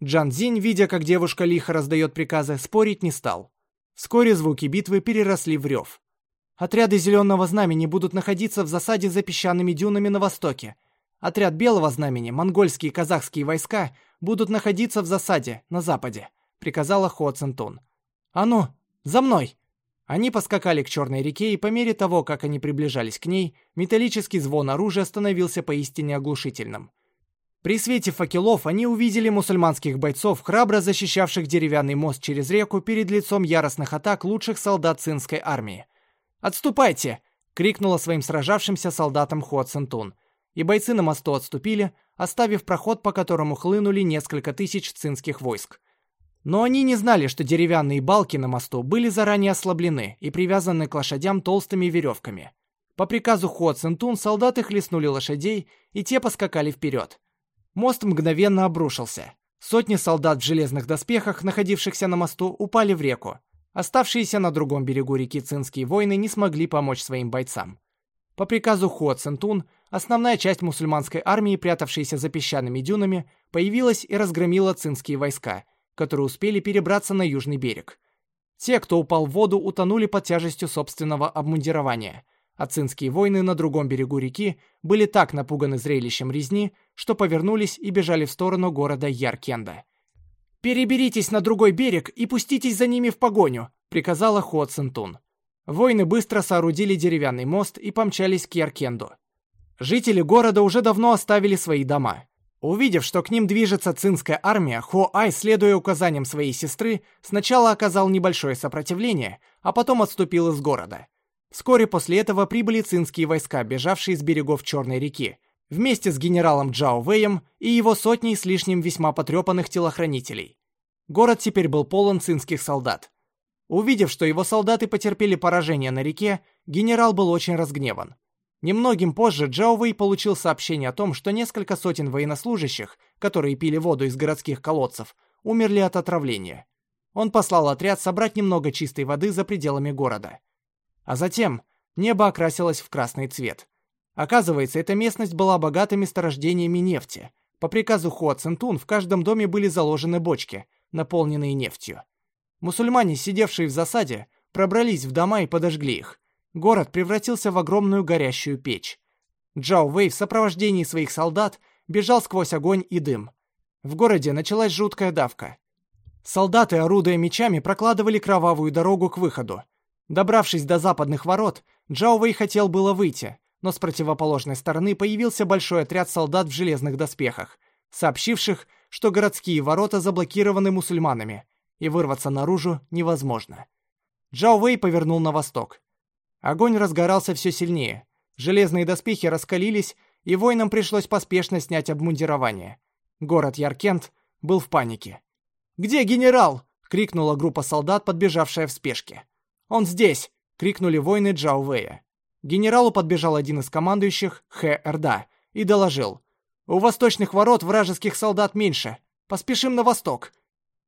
Джан Цзинь, видя, как девушка лихо раздает приказы, спорить не стал. Вскоре звуки битвы переросли в рев. Отряды Зеленого Знамени будут находиться в засаде за песчаными дюнами на востоке. Отряд Белого Знамени, монгольские и казахские войска, будут находиться в засаде на западе, приказала Хо Центун. «А ну, за мной!» Они поскакали к Черной реке, и по мере того, как они приближались к ней, металлический звон оружия становился поистине оглушительным. При свете факелов они увидели мусульманских бойцов, храбро защищавших деревянный мост через реку перед лицом яростных атак лучших солдат цинской армии. «Отступайте!» — крикнула своим сражавшимся солдатам Хуа Центун. И бойцы на мосту отступили, оставив проход, по которому хлынули несколько тысяч цинских войск. Но они не знали, что деревянные балки на мосту были заранее ослаблены и привязаны к лошадям толстыми веревками. По приказу Хуа Цинтун солдаты хлестнули лошадей, и те поскакали вперед. Мост мгновенно обрушился. Сотни солдат в железных доспехах, находившихся на мосту, упали в реку. Оставшиеся на другом берегу реки цинские воины не смогли помочь своим бойцам. По приказу Хуа Цинтун, основная часть мусульманской армии, прятавшаяся за песчаными дюнами, появилась и разгромила цинские войска, которые успели перебраться на южный берег. Те, кто упал в воду, утонули под тяжестью собственного обмундирования, а цинские воины на другом берегу реки были так напуганы зрелищем резни, что повернулись и бежали в сторону города Яркенда. «Переберитесь на другой берег и пуститесь за ними в погоню», — приказала Хуа Цинтун. Воины быстро соорудили деревянный мост и помчались к Яркенду. Жители города уже давно оставили свои дома. Увидев, что к ним движется цинская армия, Хуо-Ай, следуя указаниям своей сестры, сначала оказал небольшое сопротивление, а потом отступил из города. Вскоре после этого прибыли цинские войска, бежавшие с берегов Черной реки, вместе с генералом Джао Вэем и его сотней с лишним весьма потрепанных телохранителей. Город теперь был полон цинских солдат. Увидев, что его солдаты потерпели поражение на реке, генерал был очень разгневан. Немногим позже Джао Вэй получил сообщение о том, что несколько сотен военнослужащих, которые пили воду из городских колодцев, умерли от отравления. Он послал отряд собрать немного чистой воды за пределами города. А затем небо окрасилось в красный цвет. Оказывается, эта местность была богата месторождениями нефти. По приказу Хуа Цинтун в каждом доме были заложены бочки, наполненные нефтью. Мусульмане, сидевшие в засаде, пробрались в дома и подожгли их. Город превратился в огромную горящую печь. Джао Вэй в сопровождении своих солдат бежал сквозь огонь и дым. В городе началась жуткая давка. Солдаты, орудуя мечами, прокладывали кровавую дорогу к выходу. Добравшись до западных ворот, Джао Вэй хотел было выйти, но с противоположной стороны появился большой отряд солдат в железных доспехах, сообщивших, что городские ворота заблокированы мусульманами, и вырваться наружу невозможно. Джао Вэй повернул на восток. Огонь разгорался все сильнее. Железные доспехи раскалились, и воинам пришлось поспешно снять обмундирование. Город Яркент был в панике. «Где генерал?» — крикнула группа солдат, подбежавшая в спешке. «Он здесь!» — крикнули воины Джао Вэя. Генералу подбежал один из командующих, Хэ Эрда, и доложил. «У восточных ворот вражеских солдат меньше. Поспешим на восток».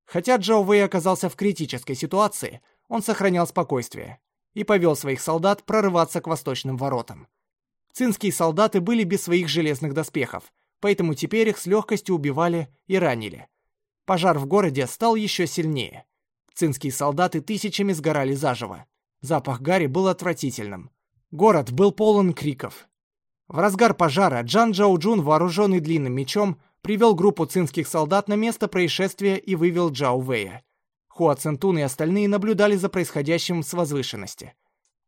Хотя Джао Вэй оказался в критической ситуации, он сохранял спокойствие и повел своих солдат прорываться к восточным воротам. Цинские солдаты были без своих железных доспехов, поэтому теперь их с легкостью убивали и ранили. Пожар в городе стал еще сильнее. Цинские солдаты тысячами сгорали заживо. Запах гари был отвратительным. Город был полон криков. В разгар пожара Джан Джао-Джун, вооруженный длинным мечом, привел группу цинских солдат на место происшествия и вывел Джао Вэя. Хуа Центун и остальные наблюдали за происходящим с возвышенности.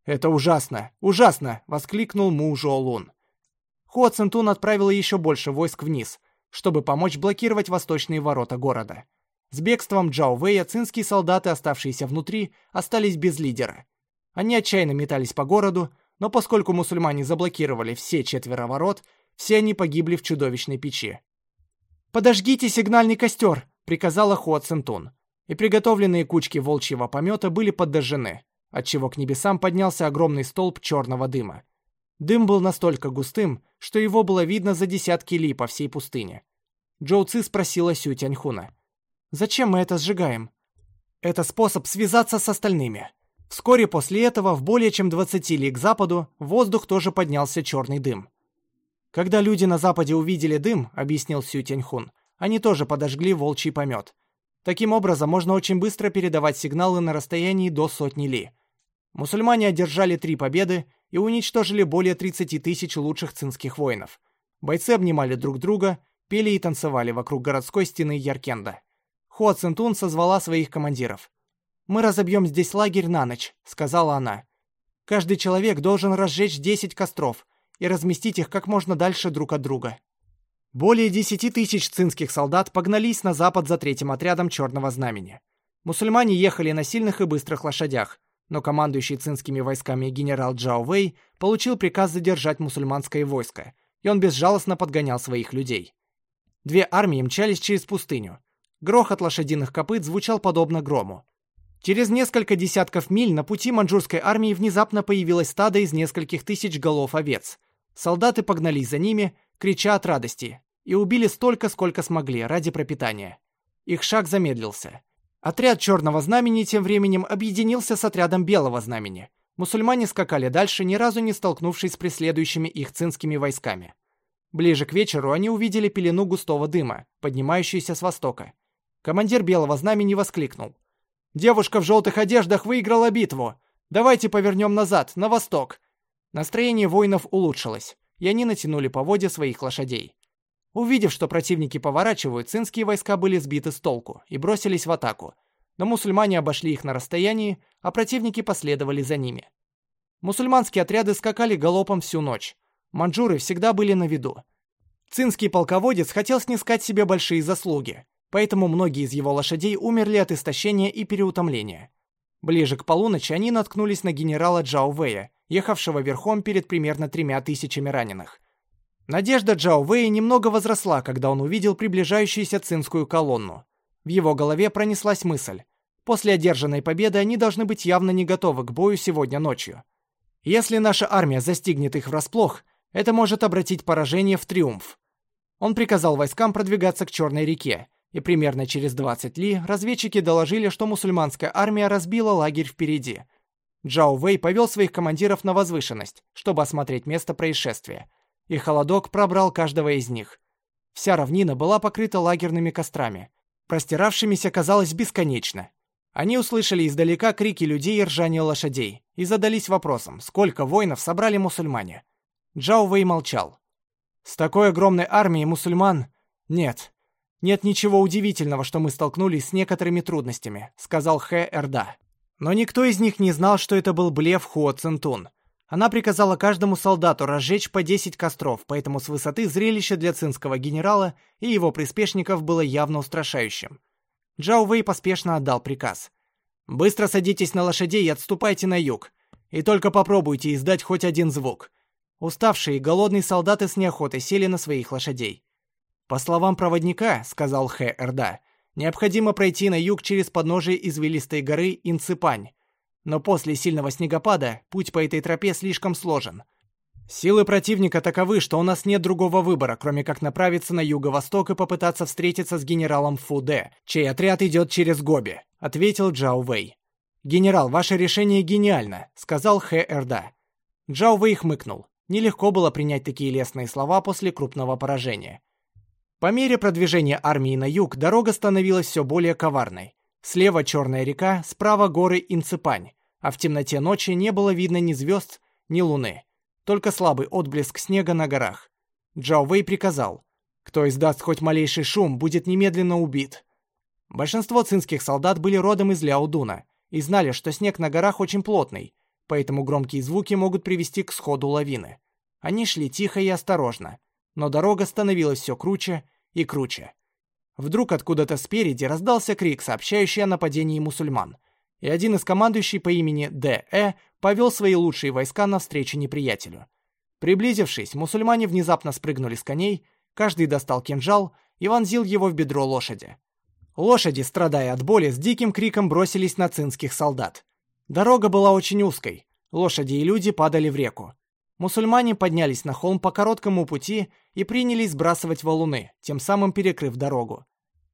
«Это ужасно! Ужасно!» — воскликнул Му Жоолун. Хуа Центун отправила еще больше войск вниз, чтобы помочь блокировать восточные ворота города. С бегством Джао Вэя цинские солдаты, оставшиеся внутри, остались без лидера. Они отчаянно метались по городу, но поскольку мусульмане заблокировали все четверо ворот, все они погибли в чудовищной печи. «Подожгите сигнальный костер!» — приказала Хуа Центун и приготовленные кучки волчьего помета были подожжены, отчего к небесам поднялся огромный столб черного дыма. Дым был настолько густым, что его было видно за десятки ли по всей пустыне. Джоу Ци спросила Сю Тяньхуна. «Зачем мы это сжигаем?» «Это способ связаться с остальными». Вскоре после этого, в более чем 20 ли к западу, в воздух тоже поднялся черный дым. Когда люди на западе увидели дым, объяснил Сю Тяньхун, они тоже подожгли волчий помет – Таким образом, можно очень быстро передавать сигналы на расстоянии до сотни ли. Мусульмане одержали три победы и уничтожили более 30 тысяч лучших цинских воинов. Бойцы обнимали друг друга, пели и танцевали вокруг городской стены Яркенда. Хуа Цинтун созвала своих командиров. «Мы разобьем здесь лагерь на ночь», — сказала она. «Каждый человек должен разжечь 10 костров и разместить их как можно дальше друг от друга. Более десяти тысяч цинских солдат погнались на запад за третьим отрядом Черного Знамени. Мусульмане ехали на сильных и быстрых лошадях, но командующий цинскими войсками генерал Джао Вэй получил приказ задержать мусульманское войско, и он безжалостно подгонял своих людей. Две армии мчались через пустыню. Грохот лошадиных копыт звучал подобно грому. Через несколько десятков миль на пути маньчжурской армии внезапно появилось стадо из нескольких тысяч голов овец. Солдаты погнались за ними, крича от радости, и убили столько, сколько смогли, ради пропитания. Их шаг замедлился. Отряд Черного Знамени тем временем объединился с отрядом Белого Знамени. Мусульмане скакали дальше, ни разу не столкнувшись с преследующими их цинскими войсками. Ближе к вечеру они увидели пелену густого дыма, поднимающуюся с востока. Командир Белого Знамени воскликнул. «Девушка в желтых одеждах выиграла битву! Давайте повернем назад, на восток!» Настроение воинов улучшилось, и они натянули поводья своих лошадей. Увидев, что противники поворачивают, цинские войска были сбиты с толку и бросились в атаку, но мусульмане обошли их на расстоянии, а противники последовали за ними. Мусульманские отряды скакали галопом всю ночь. Манчжуры всегда были на виду. Цинский полководец хотел снискать себе большие заслуги, поэтому многие из его лошадей умерли от истощения и переутомления. Ближе к полуночи они наткнулись на генерала Джао Вэя, ехавшего верхом перед примерно тремя тысячами раненых. Надежда Джао Вэя немного возросла, когда он увидел приближающуюся цинскую колонну. В его голове пронеслась мысль. После одержанной победы они должны быть явно не готовы к бою сегодня ночью. Если наша армия застигнет их врасплох, это может обратить поражение в триумф. Он приказал войскам продвигаться к Черной реке, и примерно через 20 ли разведчики доложили, что мусульманская армия разбила лагерь впереди. Джао Вэй повел своих командиров на возвышенность, чтобы осмотреть место происшествия, и холодок пробрал каждого из них. Вся равнина была покрыта лагерными кострами, простиравшимися, казалось, бесконечно. Они услышали издалека крики людей и ржание лошадей и задались вопросом, сколько воинов собрали мусульмане. Джао Вэй молчал. «С такой огромной армией мусульман... Нет, «Нет ничего удивительного, что мы столкнулись с некоторыми трудностями», — сказал Хэ Эрда. Но никто из них не знал, что это был блеф Хуо Цинтун. Она приказала каждому солдату разжечь по 10 костров, поэтому с высоты зрелище для цинского генерала и его приспешников было явно устрашающим. Джао Вэй поспешно отдал приказ. «Быстро садитесь на лошадей и отступайте на юг. И только попробуйте издать хоть один звук». Уставшие и голодные солдаты с неохотой сели на своих лошадей. «По словам проводника, — сказал Хэ Эрда, — необходимо пройти на юг через подножие извилистой горы Инципань. Но после сильного снегопада путь по этой тропе слишком сложен. Силы противника таковы, что у нас нет другого выбора, кроме как направиться на юго-восток и попытаться встретиться с генералом Фу Дэ, чей отряд идет через Гоби», — ответил Джао Вэй. «Генерал, ваше решение гениально», — сказал Хэ Эрда. Джао Вэй хмыкнул. Нелегко было принять такие лестные слова после крупного поражения. По мере продвижения армии на юг дорога становилась все более коварной. Слева Черная река, справа горы Инципань, а в темноте ночи не было видно ни звезд, ни луны. Только слабый отблеск снега на горах. Джао Вэй приказал, кто издаст хоть малейший шум, будет немедленно убит. Большинство цинских солдат были родом из Ляодуна и знали, что снег на горах очень плотный, поэтому громкие звуки могут привести к сходу лавины. Они шли тихо и осторожно, но дорога становилась все круче и круче. Вдруг откуда-то спереди раздался крик, сообщающий о нападении мусульман, и один из командующих по имени Д.Э. повел свои лучшие войска навстречу неприятелю. Приблизившись, мусульмане внезапно спрыгнули с коней, каждый достал кинжал и вонзил его в бедро лошади. Лошади, страдая от боли, с диким криком бросились на цинских солдат. Дорога была очень узкой, лошади и люди падали в реку. Мусульмане поднялись на холм по короткому пути и принялись сбрасывать валуны, тем самым перекрыв дорогу.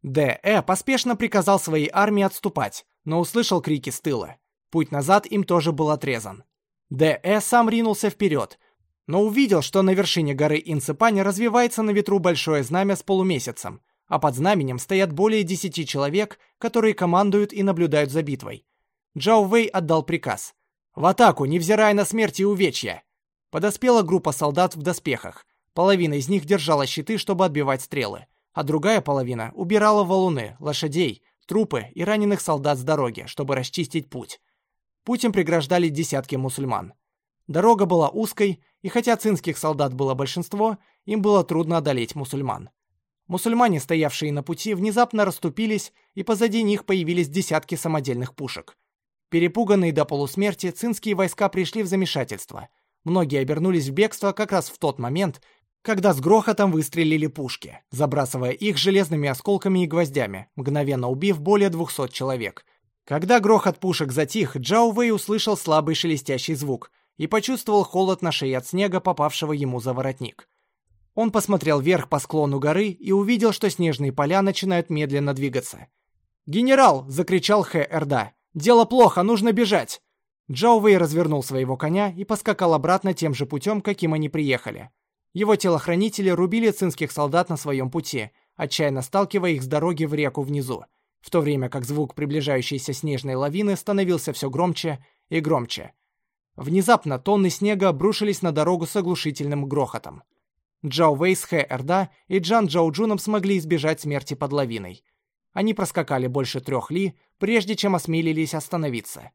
Д.Э. поспешно приказал своей армии отступать, но услышал крики с тыла. Путь назад им тоже был отрезан. Д.Э. сам ринулся вперед, но увидел, что на вершине горы Инципани развивается на ветру большое знамя с полумесяцем, а под знаменем стоят более десяти человек, которые командуют и наблюдают за битвой. Джао Вэй отдал приказ. «В атаку, невзирая на смерть и увечья!» Подоспела группа солдат в доспехах. Половина из них держала щиты, чтобы отбивать стрелы, а другая половина убирала валуны, лошадей, трупы и раненых солдат с дороги, чтобы расчистить путь. Путем преграждали десятки мусульман. Дорога была узкой, и хотя цинских солдат было большинство, им было трудно одолеть мусульман. Мусульмане, стоявшие на пути, внезапно расступились, и позади них появились десятки самодельных пушек. Перепуганные до полусмерти, цинские войска пришли в замешательство – Многие обернулись в бегство как раз в тот момент, когда с грохотом выстрелили пушки, забрасывая их железными осколками и гвоздями, мгновенно убив более 200 человек. Когда грохот пушек затих, Джао Вэй услышал слабый шелестящий звук и почувствовал холод на шее от снега, попавшего ему за воротник. Он посмотрел вверх по склону горы и увидел, что снежные поля начинают медленно двигаться. «Генерал!» — закричал Хэ Эрда. «Дело плохо, нужно бежать!» Джао развернул своего коня и поскакал обратно тем же путем, каким они приехали. Его телохранители рубили цинских солдат на своем пути, отчаянно сталкивая их с дороги в реку внизу, в то время как звук приближающейся снежной лавины становился все громче и громче. Внезапно тонны снега обрушились на дорогу с оглушительным грохотом. Джао Вэй с Хэ Эрда и Джан Джао Джуном смогли избежать смерти под лавиной. Они проскакали больше трех ли, прежде чем осмелились остановиться.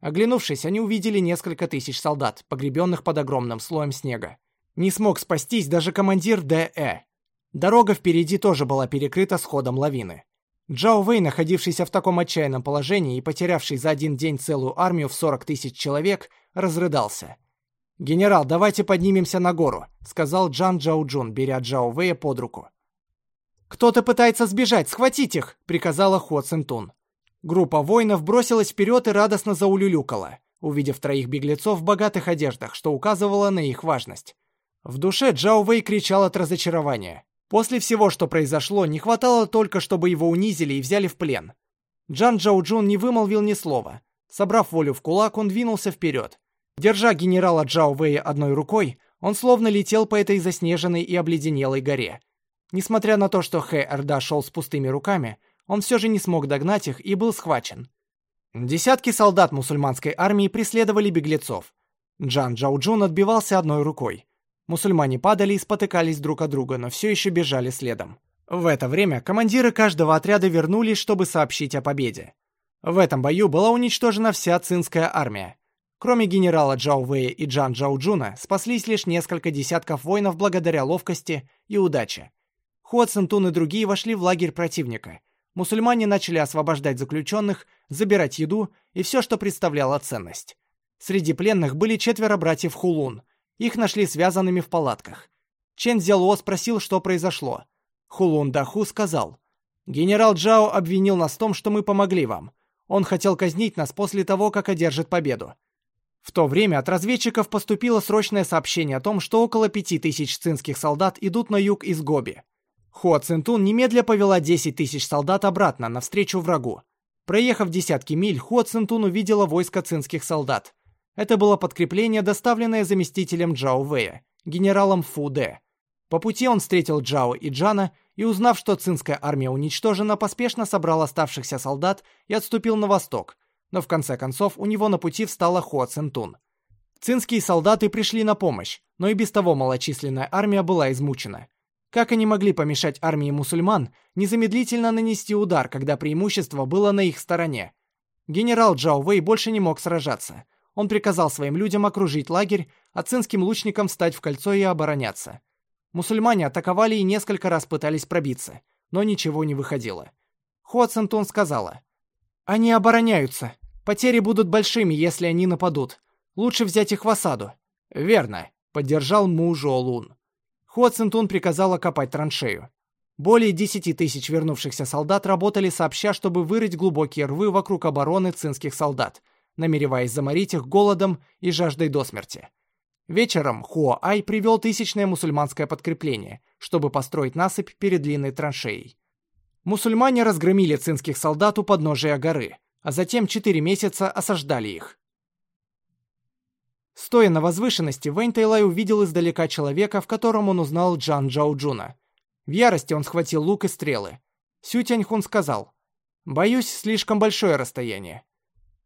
Оглянувшись, они увидели несколько тысяч солдат, погребенных под огромным слоем снега. Не смог спастись даже командир ДЭ. Дорога впереди тоже была перекрыта сходом лавины. Джао Вэй, находившийся в таком отчаянном положении и потерявший за один день целую армию в 40 тысяч человек, разрыдался. «Генерал, давайте поднимемся на гору», — сказал Джан Джао Джун, беря Джао Вэя под руку. «Кто-то пытается сбежать, схватить их!» — приказала Хо Цинтун. Группа воинов бросилась вперед и радостно заулюлюкала, увидев троих беглецов в богатых одеждах, что указывало на их важность. В душе Джао Вэй кричал от разочарования. После всего, что произошло, не хватало только, чтобы его унизили и взяли в плен. Джан Джао Джун не вымолвил ни слова. Собрав волю в кулак, он двинулся вперед. Держа генерала Джао Вэя одной рукой, он словно летел по этой заснеженной и обледенелой горе. Несмотря на то, что Хэ Эрда шел с пустыми руками, он все же не смог догнать их и был схвачен. Десятки солдат мусульманской армии преследовали беглецов. Джан Джауджун отбивался одной рукой. Мусульмане падали и спотыкались друг о друга, но все еще бежали следом. В это время командиры каждого отряда вернулись, чтобы сообщить о победе. В этом бою была уничтожена вся цинская армия. Кроме генерала Джао Вэя и Джан Джауджуна, спаслись лишь несколько десятков воинов благодаря ловкости и удаче. Хуа Цинтун и другие вошли в лагерь противника, мусульмане начали освобождать заключенных, забирать еду и все, что представляло ценность. Среди пленных были четверо братьев Хулун. Их нашли связанными в палатках. Чен Зяло спросил, что произошло. Хулун Даху сказал, «Генерал Джао обвинил нас в том, что мы помогли вам. Он хотел казнить нас после того, как одержит победу. В то время от разведчиков поступило срочное сообщение о том, что около пяти тысяч цинских солдат идут на юг из Гоби. Хуа Цинтун немедля повела 10 тысяч солдат обратно, навстречу врагу. Проехав десятки миль, Хуа Цинтун увидела войско цинских солдат. Это было подкрепление, доставленное заместителем Джао Вэя, генералом Фу Дэ. По пути он встретил Джао и Джана и, узнав, что цинская армия уничтожена, поспешно собрал оставшихся солдат и отступил на восток, но в конце концов у него на пути встала Хуа Цинтун. Цинские солдаты пришли на помощь, но и без того малочисленная армия была измучена. Как они могли помешать армии мусульман незамедлительно нанести удар, когда преимущество было на их стороне? Генерал Джао Вэй больше не мог сражаться. Он приказал своим людям окружить лагерь, а цинским лучникам встать в кольцо и обороняться. Мусульмане атаковали и несколько раз пытались пробиться, но ничего не выходило. Хуа Центун сказала, «Они обороняются. Потери будут большими, если они нападут. Лучше взять их в осаду». «Верно», — поддержал Му Жо Лун. Хуа Цинтун приказала копать траншею. Более 10 тысяч вернувшихся солдат работали сообща, чтобы вырыть глубокие рвы вокруг обороны цинских солдат, намереваясь заморить их голодом и жаждой до смерти. Вечером Хуа Ай привел тысячное мусульманское подкрепление, чтобы построить насыпь перед длинной траншеей. Мусульмане разгромили цинских солдат у подножия горы, а затем четыре месяца осаждали их. Стоя на возвышенности, Вэнь Тайлай увидел издалека человека, в котором он узнал Джан Джао Джуна. В ярости он схватил лук и стрелы. Сю Тяньхун сказал, «Боюсь, слишком большое расстояние».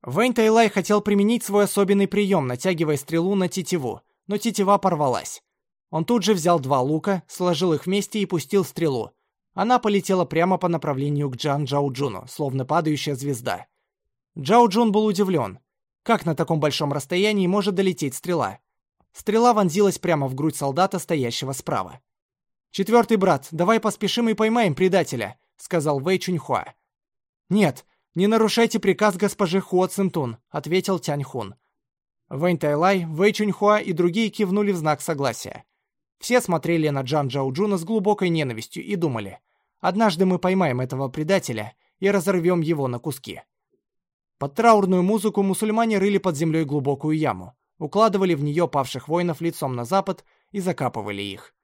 Вэнь Тайлай хотел применить свой особенный прием, натягивая стрелу на тетиву, но тетива порвалась. Он тут же взял два лука, сложил их вместе и пустил стрелу. Она полетела прямо по направлению к Джан Джао Джуну, словно падающая звезда. Джао Джун был удивлен. Как на таком большом расстоянии может долететь стрела? Стрела вонзилась прямо в грудь солдата, стоящего справа. «Четвертый брат, давай поспешим и поймаем предателя», — сказал Вэй Чуньхуа. «Нет, не нарушайте приказ госпожи Хуо Цинтун», — ответил Тяньхун. Вэнь Тайлай, Вэй Чуньхуа и другие кивнули в знак согласия. Все смотрели на Джан Джауджуна с глубокой ненавистью и думали, однажды мы поймаем этого предателя и разорвем его на куски. Под траурную музыку мусульмане рыли под землей глубокую яму, укладывали в нее павших воинов лицом на запад и закапывали их.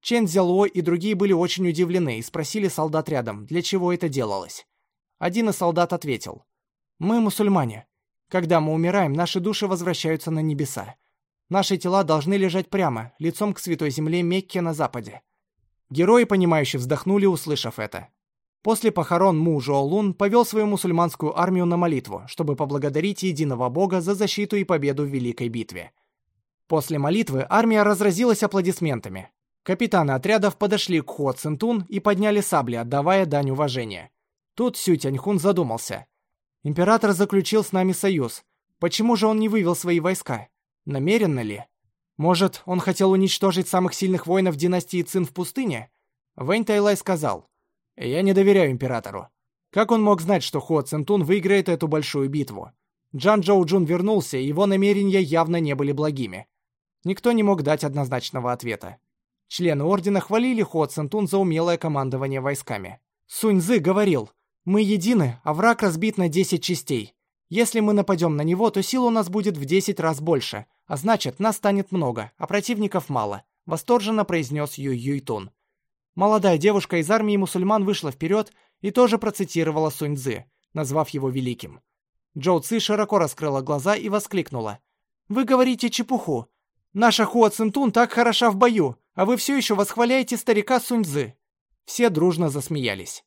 Чен Зялуо и другие были очень удивлены и спросили солдат рядом, для чего это делалось. Один из солдат ответил, «Мы мусульмане. Когда мы умираем, наши души возвращаются на небеса. Наши тела должны лежать прямо, лицом к святой земле Мекке на западе. Герои, понимающе вздохнули, услышав это. После похорон Му Жоолун повел свою мусульманскую армию на молитву, чтобы поблагодарить единого Бога за защиту и победу в Великой битве. После молитвы армия разразилась аплодисментами. Капитаны отрядов подошли к Хо Цинтун и подняли сабли, отдавая дань уважения. Тут Сю Тяньхун задумался. «Император заключил с нами союз. Почему же он не вывел свои войска?» Намеренно ли? Может, он хотел уничтожить самых сильных воинов династии Цин в пустыне? Вэнь Тайлай сказал, «Я не доверяю императору. Как он мог знать, что Хуа Цинтун выиграет эту большую битву? Джан Джоу Джун вернулся, и его намерения явно не были благими. Никто не мог дать однозначного ответа. Члены ордена хвалили Хуа Цинтун за умелое командование войсками. Сунь Цзы говорил, «Мы едины, а враг разбит на 10 частей. Если мы нападем на него, то сил у нас будет в 10 раз больше, а значит, нас станет много, а противников мало», — восторженно произнес Юй Юйтун. Молодая девушка из армии мусульман вышла вперед и тоже процитировала Сунь Цзы, назвав его великим. Джоу Ци широко раскрыла глаза и воскликнула. «Вы говорите чепуху. Наша Хуа Цинтун так хороша в бою, а вы все еще восхваляете старика Сунь Цзы». Все дружно засмеялись.